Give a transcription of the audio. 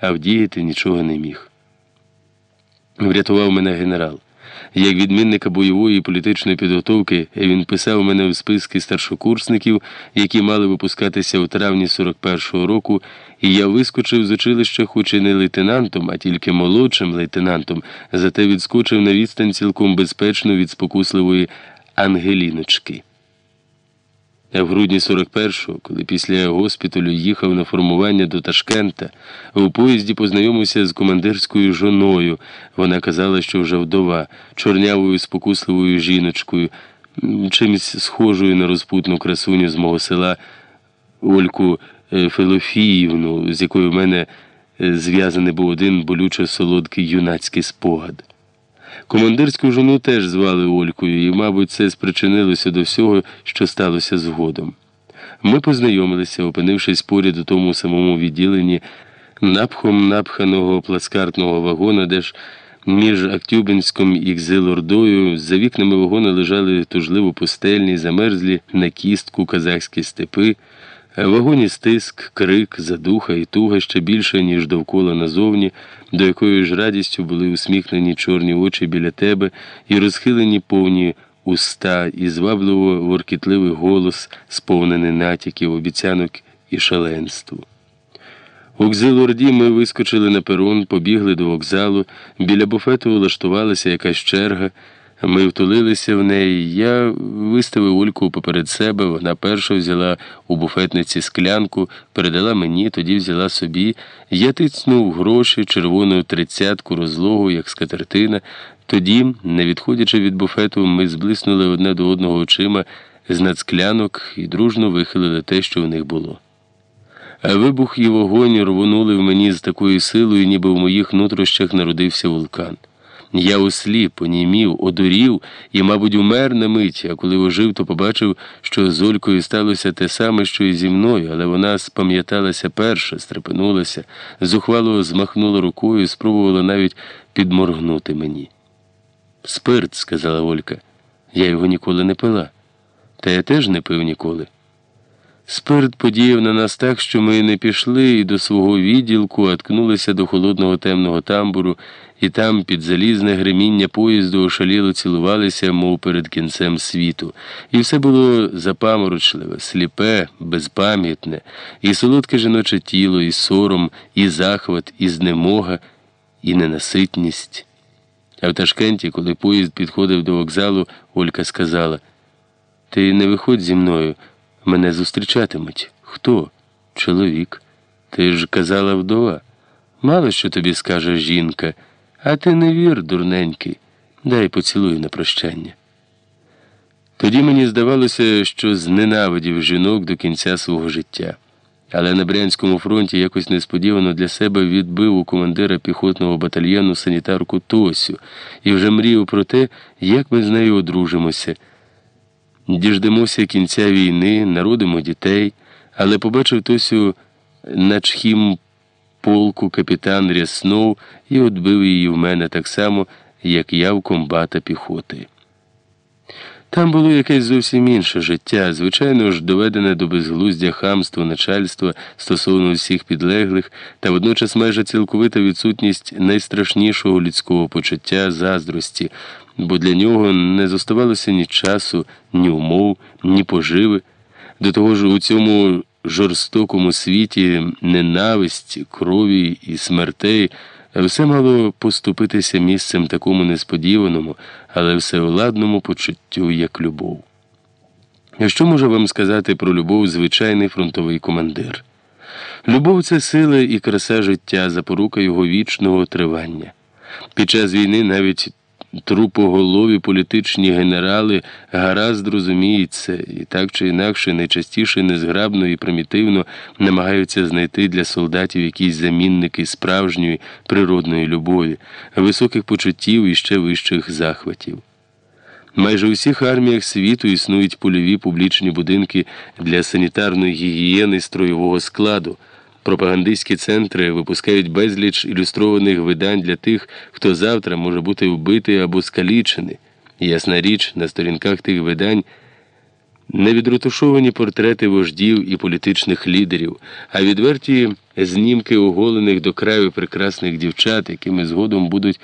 а вдіяти нічого не міг. Врятував мене генерал. Як відмінника бойової і політичної підготовки він писав мене в списки старшокурсників, які мали випускатися у травні 41-го року, і я вискочив з училища, хоч і не лейтенантом, а тільки молодшим лейтенантом, зате відскочив на відстань цілком безпечно від спокусливої Ангеліночки. А в грудні 41-го, коли після госпіталю їхав на формування до Ташкента, у поїзді познайомився з командирською жоною. Вона казала, що вже вдова, чорнявою спокусливою жіночкою, чимось схожою на розпутну красуню з мого села Ольку е, Фелофіївну, з якою в мене е, зв'язаний був один болючо солодкий юнацький спогад. Командирську жону теж звали Олькою, і, мабуть, це спричинилося до всього, що сталося згодом. Ми познайомилися, опинившись поряд у тому самому відділенні напхом напханого плацкартного вагона, де ж між Актюбинськом і Кзилордою за вікнами вагона лежали тужливо пустельні, замерзлі на кістку казахські степи. Вагоні стиск, крик, задуха і туга ще більше, ніж довкола назовні, до якої ж радістю були усміхнені чорні очі біля тебе і розхилені повні уста, і звабливо воркітливий голос, сповнений натяків, обіцянок і шаленству. У Кзилорді ми вискочили на перон, побігли до вокзалу, біля буфету влаштувалася якась черга. Ми втулилися в неї. Я виставив Ольку поперед себе. Вона перша взяла у буфетниці склянку, передала мені, тоді взяла собі. Я тицнув гроші, червону тридцятку розлогу, як скатертина. Тоді, не відходячи від буфету, ми зблиснули одне до одного очима з надсклянок і дружно вихилили те, що в них було. А вибух і вогонь рвонули в мені з такою силою, ніби в моїх нутрощах народився вулкан. Я осліп, онімів, одурів і, мабуть, умер на мить, а коли ожив, то побачив, що з Олькою сталося те саме, що і зі мною, але вона спам'яталася перша, стрепенулася, зухвало змахнула рукою, спробувала навіть підморгнути мені. Спирт, сказала Олька, я його ніколи не пила. Та я теж не пив ніколи. Спирт подіяв на нас так, що ми не пішли і до свого відділку, а ткнулися до холодного темного тамбуру, і там, під залізне гриміння поїзду, ошаліло цілувалися, мов перед кінцем світу. І все було запаморочливе, сліпе, безпам'ятне, і солодке жіноче тіло, і сором, і захват, і знемога, і ненаситність. А в Ташкенті, коли поїзд підходив до вокзалу, Олька сказала: Ти не виходь зі мною. Мене зустрічатимуть. Хто? Чоловік. Ти ж казала вдова. Мало що тобі скаже жінка, а ти не вір, дурненький, дай поцілую на прощання. Тоді мені здавалося, що зненавидів жінок до кінця свого життя. Але на Брянському фронті якось несподівано для себе відбив у командира піхотного батальйону санітарку Тосю і вже мріяв про те, як ми з нею одружимося. Діждемося кінця війни, народимо дітей, але побачив Тосю на чхім полку капітан Ряснов і отбив її в мене так само, як я в комбата піхоти. Там було якесь зовсім інше життя, звичайно ж, доведене до безглуздя хамства начальства стосовно всіх підлеглих, та водночас майже цілковита відсутність найстрашнішого людського почуття заздрості, бо для нього не зоставалося ні часу, ні умов, ні поживи. До того ж, у цьому жорстокому світі ненависть, крові і смертей. Все мало поступитися місцем такому несподіваному, але всевладному почуттю, як любов. Що може вам сказати про любов звичайний фронтовий командир? Любов це сила і краса життя, запорука його вічного тривання. Під час війни навіть трупоголові політичні генерали гаразд розуміють це і так чи інакше найчастіше незграбно і примітивно намагаються знайти для солдатів якісь замінники справжньої природної любові, високих почуттів і ще вищих захватів. Майже у всіх арміях світу існують польові публічні будинки для санітарної гігієни строєвого складу. Пропагандистські центри випускають безліч ілюстрованих видань для тих, хто завтра може бути вбитий або скалічений. Ясна річ, на сторінках тих видань Не відретушовані портрети вождів і політичних лідерів, а відверті знімки оголених до краю прекрасних дівчат, якими згодом будуть